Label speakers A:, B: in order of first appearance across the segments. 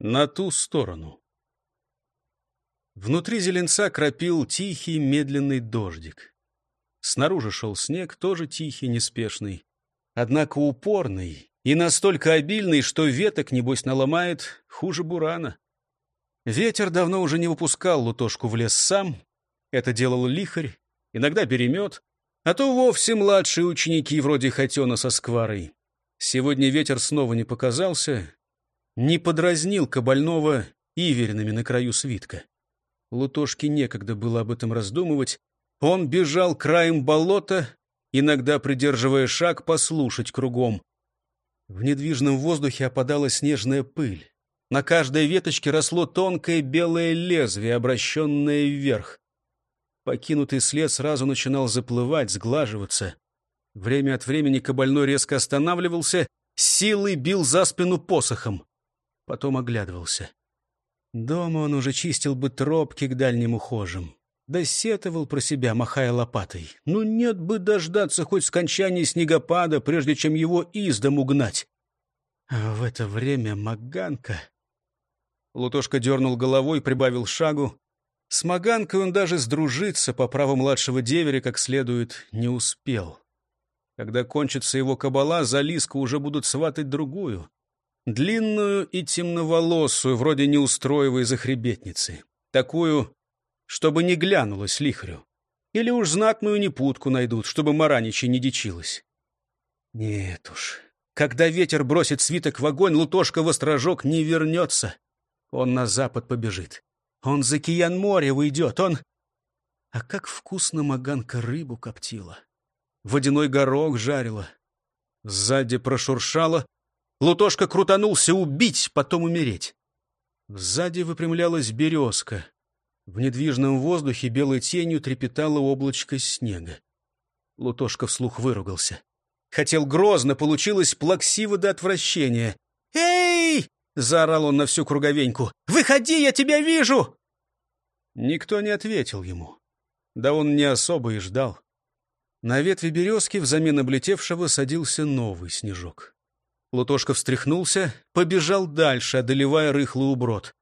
A: На ту сторону. Внутри зеленца кропил тихий медленный дождик. Снаружи шел снег, тоже тихий, неспешный. Однако упорный и настолько обильный, что веток, небось, наломает хуже бурана. Ветер давно уже не выпускал лутошку в лес сам. Это делал лихарь, иногда беремет, а то вовсе младшие ученики вроде Хотена со скварой. Сегодня ветер снова не показался, не подразнил Кабального иверинами на краю свитка. Лутошке некогда было об этом раздумывать. Он бежал краем болота, иногда придерживая шаг послушать кругом. В недвижном воздухе опадала снежная пыль. На каждой веточке росло тонкое белое лезвие, обращенное вверх. Покинутый след сразу начинал заплывать, сглаживаться. Время от времени кабальной резко останавливался, силой бил за спину посохом. Потом оглядывался. Дома он уже чистил бы тропки к дальним ухожам. Да сетовал про себя, махая лопатой. Ну нет бы дождаться хоть скончания снегопада, прежде чем его из дому гнать. А в это время Маганка... Лутошка дернул головой, прибавил шагу. С Маганкой он даже сдружиться по праву младшего деверя как следует не успел. Когда кончится его кабала, за Лиску уже будут сватать другую. Длинную и темноволосую, вроде неустроевой захребетницы. Такую, чтобы не глянулась лихрю. Или уж знатную непутку найдут, чтобы Мараничи не дичилась. Нет уж. Когда ветер бросит свиток в огонь, Лутошка в острожок не вернется. Он на запад побежит. Он за Киян море уйдет, он... А как вкусно Маганка рыбу коптила. Водяной горох жарила. Сзади прошуршало. Лутошка крутанулся убить, потом умереть. Сзади выпрямлялась березка. В недвижном воздухе белой тенью трепетало облачко снега. Лутошка вслух выругался. Хотел грозно, получилось плаксиво до отвращения. «Эй!» Заорал он на всю круговеньку. «Выходи, я тебя вижу!» Никто не ответил ему. Да он не особо и ждал. На ветви березки взамен облетевшего садился новый снежок. Лутошка встряхнулся, побежал дальше, одолевая рыхлый уброд.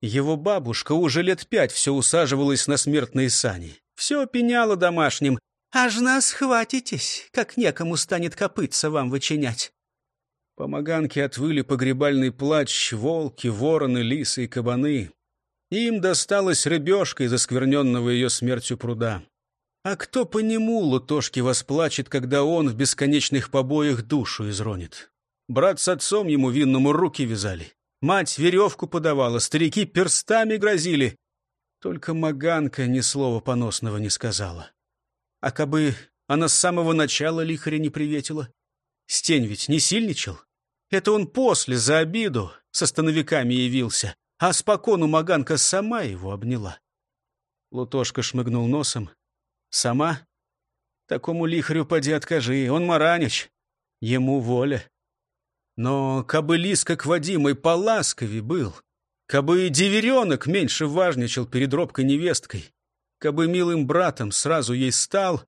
A: Его бабушка уже лет пять все усаживалась на смертные сани. Все пеняла домашним. «Аж нас хватитесь, как некому станет копыться вам вычинять». По Маганке отвыли погребальный плач волки, вороны, лисы и кабаны. Им досталась рыбешка из оскверненного ее смертью пруда. А кто по нему Лутошки восплачет, когда он в бесконечных побоях душу изронит? Брат с отцом ему винному руки вязали. Мать веревку подавала, старики перстами грозили. Только Маганка ни слова поносного не сказала. А кабы она с самого начала лихаря не приветила? Стень ведь не сильничал. Это он после, за обиду, со становиками явился, а спокону Маганка сама его обняла. Лутошка шмыгнул носом. «Сама? Такому лихарю поди откажи, он Маранич, ему воля. Но кабы Лиска к Вадимой поласкове был, кабы и деверенок меньше важничал перед робкой невесткой, кабы милым братом сразу ей стал,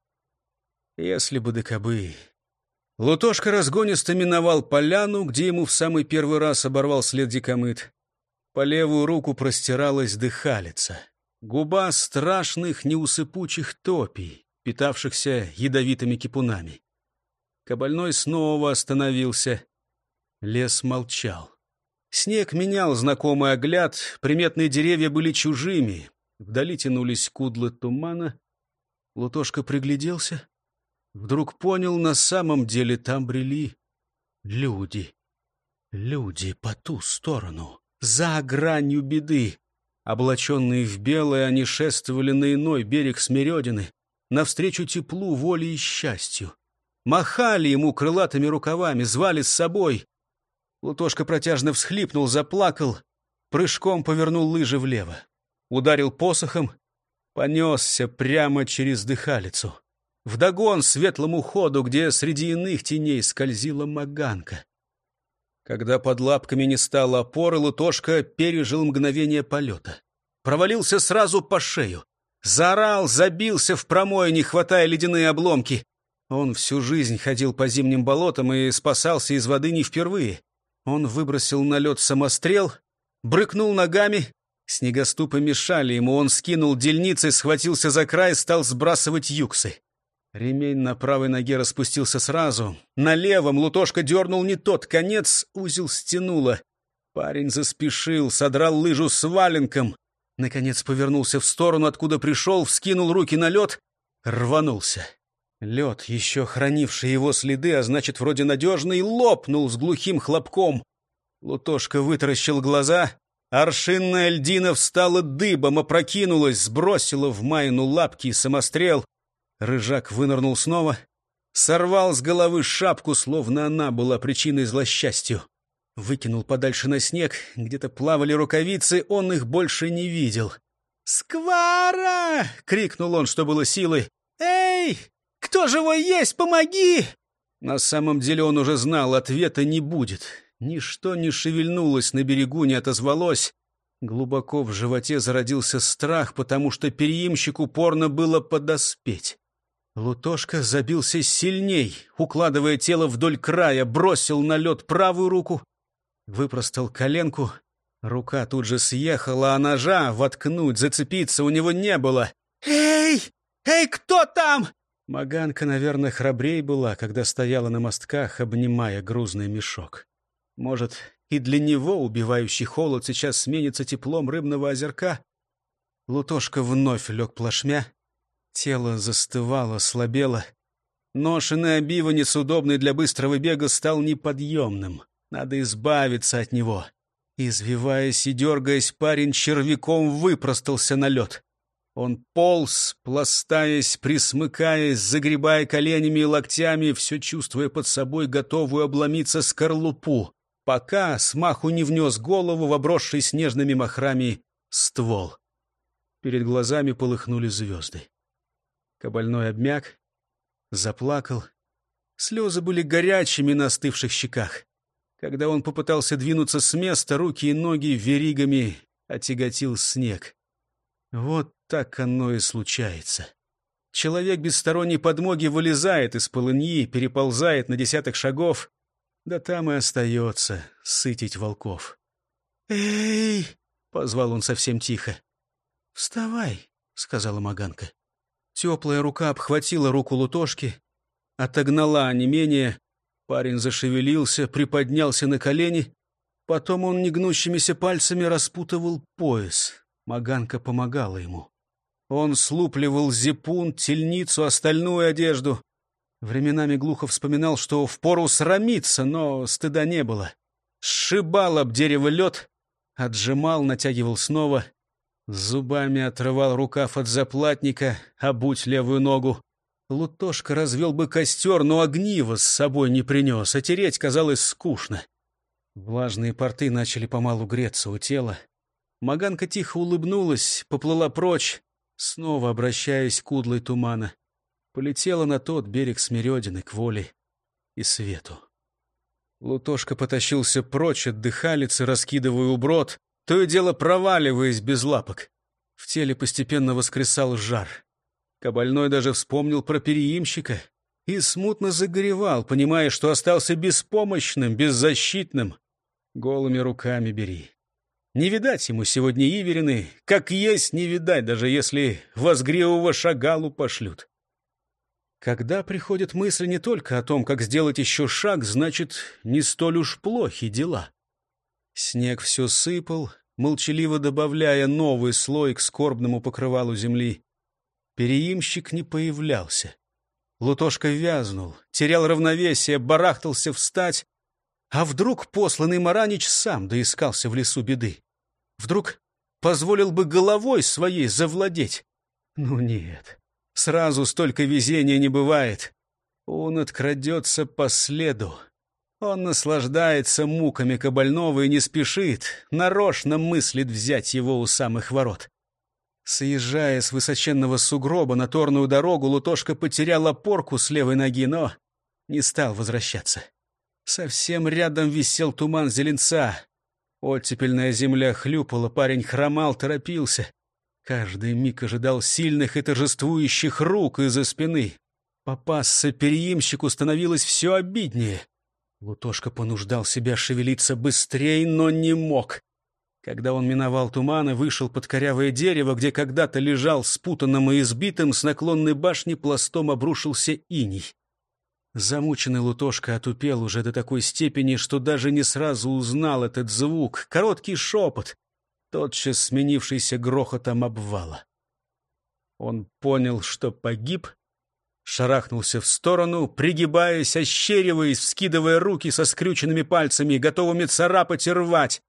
A: если бы да кабы...» Лутошка разгонисто миновал поляну, где ему в самый первый раз оборвал след дикомыт. По левую руку простиралась дыхалица. Губа страшных неусыпучих топий, питавшихся ядовитыми кипунами. Кабальной снова остановился. Лес молчал. Снег менял знакомый огляд, приметные деревья были чужими. Вдали тянулись кудлы тумана. Лутошка пригляделся. Вдруг понял, на самом деле там брели люди. Люди по ту сторону, за гранью беды. Облаченные в белое, они шествовали на иной берег Смередины, навстречу теплу, воле и счастью. Махали ему крылатыми рукавами, звали с собой. Лутошка протяжно всхлипнул, заплакал, прыжком повернул лыжи влево. Ударил посохом, понесся прямо через дыхалицу вдогон светлому ходу, где среди иных теней скользила маганка. Когда под лапками не стало опоры, Лутошка пережил мгновение полета. Провалился сразу по шею. Заорал, забился в промое, хватая ледяные обломки. Он всю жизнь ходил по зимним болотам и спасался из воды не впервые. Он выбросил на лед самострел, брыкнул ногами. Снегоступы мешали ему, он скинул дельницы, схватился за край, стал сбрасывать юксы. Ремень на правой ноге распустился сразу. На левом Лутошка дернул не тот конец, узел стянуло. Парень заспешил, содрал лыжу с валенком. Наконец повернулся в сторону, откуда пришел, вскинул руки на лед, рванулся. Лед, еще хранивший его следы, а значит, вроде надежный, лопнул с глухим хлопком. Лутошка вытаращил глаза. Аршинная льдина встала дыбом, опрокинулась, сбросила в майну лапки и самострел. Рыжак вынырнул снова, сорвал с головы шапку, словно она была причиной злосчастью. Выкинул подальше на снег, где-то плавали рукавицы, он их больше не видел. «Сквара!» — крикнул он, что было силы. «Эй, кто живой есть, помоги!» На самом деле он уже знал, ответа не будет. Ничто не шевельнулось на берегу, не отозвалось. Глубоко в животе зародился страх, потому что переимщику упорно было подоспеть. Лутошка забился сильней, укладывая тело вдоль края, бросил на лед правую руку, выпростал коленку. Рука тут же съехала, а ножа воткнуть, зацепиться у него не было. «Эй! Эй, кто там?» Маганка, наверное, храбрей была, когда стояла на мостках, обнимая грузный мешок. Может, и для него убивающий холод сейчас сменится теплом рыбного озерка? Лутошка вновь лег плашмя, Тело застывало, слабело. Ношенный обиванец, удобный для быстрого бега, стал неподъемным. Надо избавиться от него. Извиваясь и дергаясь, парень червяком выпростался на лед. Он полз, пластаясь, присмыкаясь, загребая коленями и локтями, все чувствуя под собой готовую обломиться скорлупу, пока смаху не внес голову в обросший снежными махрами ствол. Перед глазами полыхнули звезды. Кабальной обмяк, заплакал. Слезы были горячими на остывших щеках. Когда он попытался двинуться с места, руки и ноги веригами отяготил снег. Вот так оно и случается. Человек без сторонней подмоги вылезает из полыньи, переползает на десяток шагов, да там и остается сытить волков. «Эй!» — позвал он совсем тихо. «Вставай!» — сказала Маганка. Теплая рука обхватила руку Лутошки, отогнала не менее. Парень зашевелился, приподнялся на колени. Потом он негнущимися пальцами распутывал пояс. Маганка помогала ему. Он слупливал зипун, тельницу, остальную одежду. Временами глухо вспоминал, что впору срамиться, но стыда не было. Сшибал об дерево лед, отжимал, натягивал снова — Зубами отрывал рукав от заплатника, обуть левую ногу. Лутошка развел бы костер, но огниво с собой не принес, а тереть казалось скучно. Влажные порты начали помалу греться у тела. Маганка тихо улыбнулась, поплыла прочь, снова обращаясь к удлой тумана. Полетела на тот берег Смиредины, к воле и свету. Лутошка потащился прочь от дыхалицы, раскидывая уброд — то и дело проваливаясь без лапок. В теле постепенно воскресал жар. Кабальной даже вспомнил про переимщика и смутно загоревал, понимая, что остался беспомощным, беззащитным. Голыми руками бери. Не видать ему сегодня Иверины, как есть не видать, даже если возгревого шагалу пошлют. Когда приходит мысль не только о том, как сделать еще шаг, значит, не столь уж плохи дела. Снег все сыпал, молчаливо добавляя новый слой к скорбному покрывалу земли. Переимщик не появлялся. Лутошка вязнул, терял равновесие, барахтался встать. А вдруг посланный Маранич сам доискался в лесу беды? Вдруг позволил бы головой своей завладеть? Ну нет, сразу столько везения не бывает. Он открадется по следу. Он наслаждается муками Кабального и не спешит, нарочно мыслит взять его у самых ворот. Съезжая с высоченного сугроба на торную дорогу, Лутошка потерял опорку с левой ноги, но не стал возвращаться. Совсем рядом висел туман зеленца. Оттепельная земля хлюпала, парень хромал, торопился. Каждый миг ожидал сильных и торжествующих рук из-за спины. Попасться переимщику становилось все обиднее. Лутошка понуждал себя шевелиться быстрее, но не мог. Когда он миновал туман и вышел под корявое дерево, где когда-то лежал спутанным и избитым, с наклонной башни пластом обрушился иней. Замученный Лутошка отупел уже до такой степени, что даже не сразу узнал этот звук. Короткий шепот, тотчас сменившийся грохотом обвала. Он понял, что погиб, шарахнулся в сторону, пригибаясь, ощериваясь, вскидывая руки со скрюченными пальцами, готовыми царапать и рвать.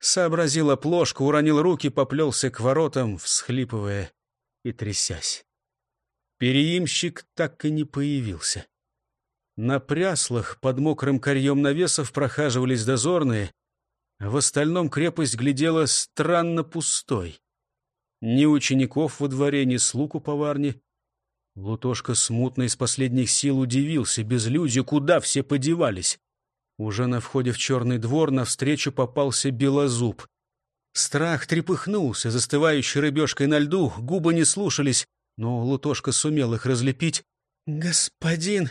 A: Сообразил оплошку, уронил руки, поплелся к воротам, всхлипывая и трясясь. Переимщик так и не появился. На пряслах под мокрым корьем навесов прохаживались дозорные. В остальном крепость глядела странно пустой. Ни учеников во дворе, ни слуг у поварни. Лутошка смутно из последних сил удивился, без безлюдью, куда все подевались. Уже на входе в черный двор навстречу попался белозуб. Страх трепыхнулся, застывающей рыбешкой на льду, губы не слушались, но Лутошка сумел их разлепить. «Господин!»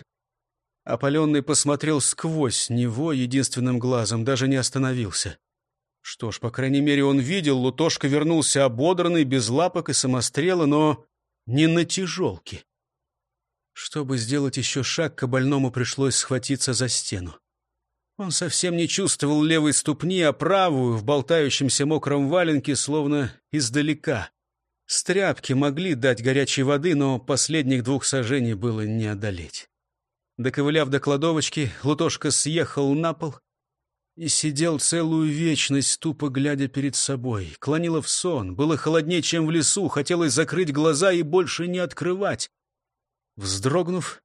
A: Опаленный посмотрел сквозь него единственным глазом, даже не остановился. Что ж, по крайней мере, он видел, Лутошка вернулся ободранный, без лапок и самострела, но не на тяжелке. Чтобы сделать еще шаг, к больному пришлось схватиться за стену. Он совсем не чувствовал левой ступни, а правую в болтающемся мокром валенке, словно издалека. Стряпки могли дать горячей воды, но последних двух сажений было не одолеть. Доковыляв до кладовочки, Лутошка съехал на пол и сидел целую вечность, тупо глядя перед собой. Клонило в сон, было холоднее, чем в лесу, хотелось закрыть глаза и больше не открывать. Вздрогнув,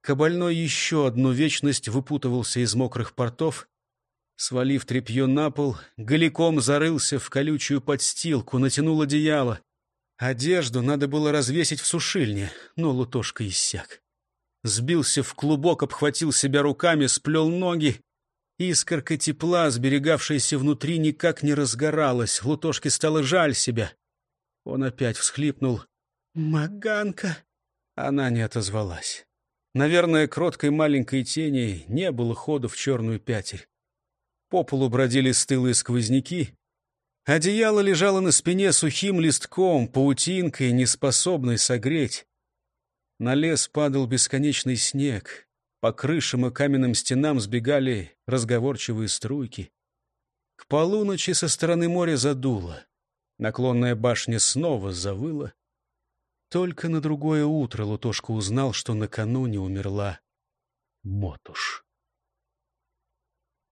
A: Кабальной еще одну вечность выпутывался из мокрых портов, свалив тряпье на пол, голиком зарылся в колючую подстилку, натянул одеяло. Одежду надо было развесить в сушильне, но Лутошка иссяк. Сбился в клубок, обхватил себя руками, сплел ноги. Искорка тепла, сберегавшаяся внутри, никак не разгоралась. Лутошке стало жаль себя. Он опять всхлипнул. «Маганка!» Она не отозвалась. Наверное, кроткой маленькой тени не было хода в черную пятерь. По полу бродили стылые сквозняки. Одеяло лежало на спине сухим листком, паутинкой, неспособной согреть. На лес падал бесконечный снег. По крышам и каменным стенам сбегали разговорчивые струйки. К полуночи со стороны моря задуло. Наклонная башня снова завыла. Только на другое утро Лутошка узнал, что накануне умерла Мотуш.